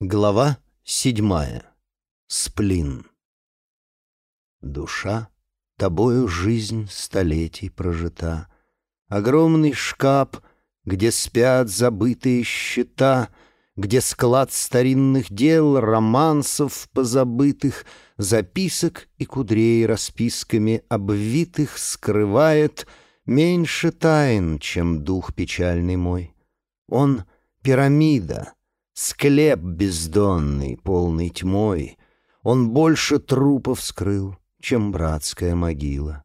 Глава седьмая. Сплин. Душа, тобою жизнь столетий прожита. Огромный шкаф, где спят забытые счета, Где склад старинных дел, романсов позабытых, Записок и кудрей расписками обвитых Скрывает меньше тайн, чем дух печальный мой. Он — пирамида — Склеп бездонный, полный тьмой, Он больше трупов скрыл, чем братская могила.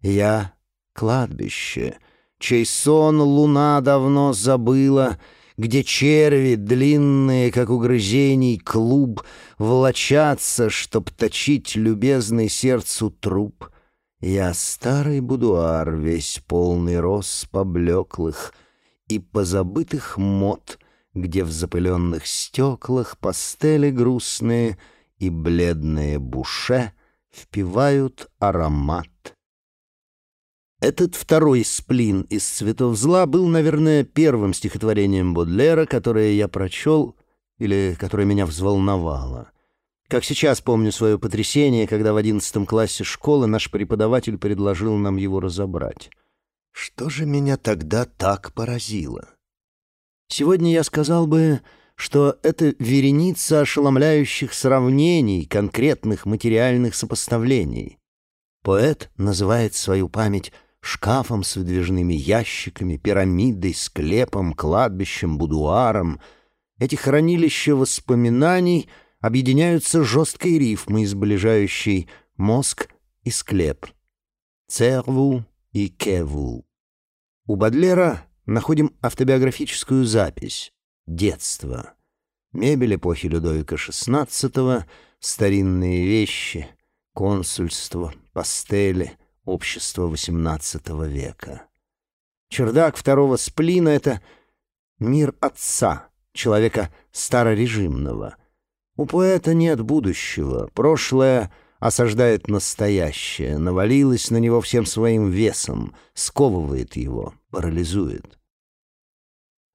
Я — кладбище, чей сон луна давно забыла, Где черви, длинные, как угрызений, клуб, Волочатся, чтоб точить любезный сердцу труп. Я старый будуар, весь полный роз поблеклых И позабытых мод — где в запыленных стеклах пастели грустные и бледные буше впивают аромат. Этот второй сплин из «Цветов зла» был, наверное, первым стихотворением Бодлера, которое я прочел или которое меня взволновало. Как сейчас помню свое потрясение, когда в одиннадцатом классе школы наш преподаватель предложил нам его разобрать. Что же меня тогда так поразило? Сегодня я сказал бы, что это вереница ошеломляющих сравнений, конкретных материальных сопоставлений. Поэт называет свою память шкафом с выдвижными ящиками, пирамидой, склепом, кладбищем, будуаром. Эти хранилища воспоминаний объединяются жесткой рифмой, сближающей мозг и склеп. Церву и кеву. У Бадлера находим автобиографическую запись «Детство». Мебель эпохи Людовика XVI, старинные вещи, консульство, пастели, общество XVIII века. Чердак второго сплина — это мир отца, человека старорежимного. У поэта нет будущего, прошлое осаждает настоящее, навалилось на него всем своим весом, сковывает его, парализует.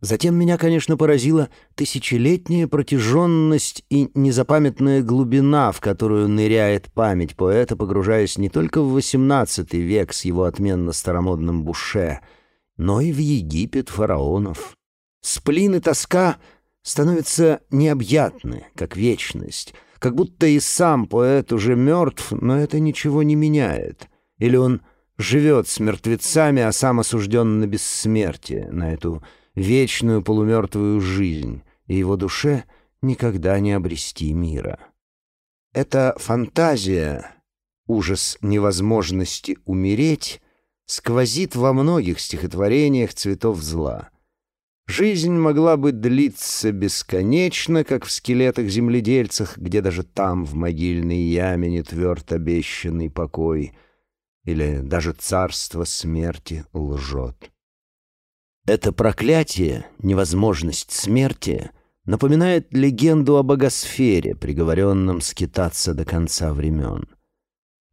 Затем меня, конечно, поразила тысячелетняя протяженность и незапамятная глубина, в которую ныряет память поэта, погружаясь не только в XVIII век с его отменно старомодным буше, но и в Египет фараонов. Сплин и тоска становятся необъятны, как вечность, как будто и сам поэт уже мертв, но это ничего не меняет. Или он живет с мертвецами, а сам осужден на бессмертие, на эту вечную полумертвую жизнь, и его душе никогда не обрести мира. Эта фантазия, ужас невозможности умереть, сквозит во многих стихотворениях цветов зла. Жизнь могла бы длиться бесконечно, как в скелетах-земледельцах, где даже там, в могильной яме, не тверд обещанный покой, или даже царство смерти лжет. Это проклятие, невозможность смерти, напоминает легенду о богосфере, приговоренном скитаться до конца времен.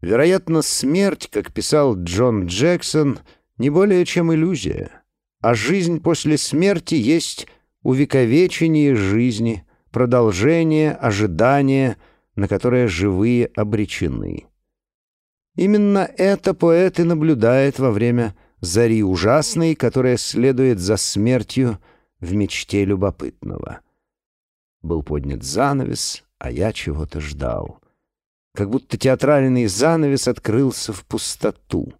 Вероятно, смерть, как писал Джон Джексон, не более чем иллюзия, а жизнь после смерти есть увековечение жизни, продолжение, ожидание, на которое живые обречены. Именно это поэт и наблюдает во время зари ужасной, которая следует за смертью в мечте любопытного. Был поднят занавес, а я чего-то ждал. Как будто театральный занавес открылся в пустоту.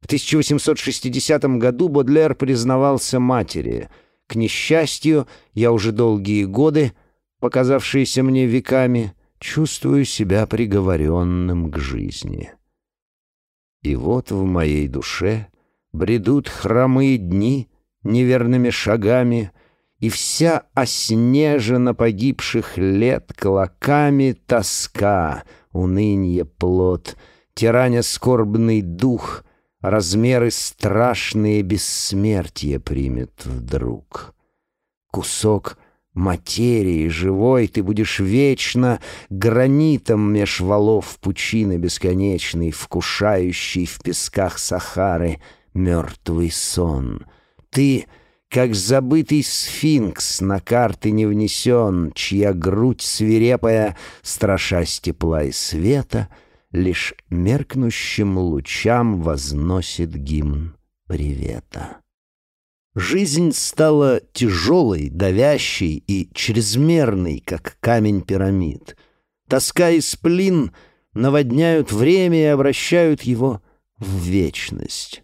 В 1860 году Бодлер признавался матери. К несчастью, я уже долгие годы, показавшиеся мне веками, чувствую себя приговоренным к жизни. И вот в моей душе Бредут хромые дни неверными шагами, И вся оснежена погибших лет Клоками тоска, унынье плод, Тираня скорбный дух, Размеры страшные бессмертие примет вдруг. Кусок материи живой ты будешь вечно Гранитом меж валов пучины бесконечной, Вкушающий в песках Сахары — мертвый сон. Ты как забытый сфинкс на карты не внесен, чья грудь свирепая, страшась тепла и света, лишь меркнущим лучам возносит гимн привета. Жизнь стала тяжелой, давящей и чрезмерной, как камень пирамид. Тоска и сплин наводняют время и обращают его в вечность.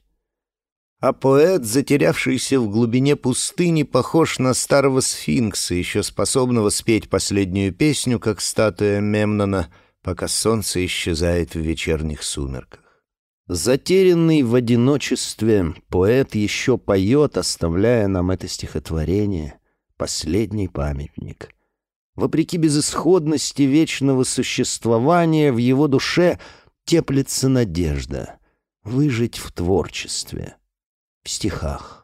А поэт, затерявшийся в глубине пустыни, похож на старого сфинкса, еще способного спеть последнюю песню, как статуя Мемнона, пока солнце исчезает в вечерних сумерках. Затерянный в одиночестве, поэт еще поет, оставляя нам это стихотворение, последний памятник. Вопреки безысходности вечного существования в его душе теплится надежда выжить в творчестве стихах.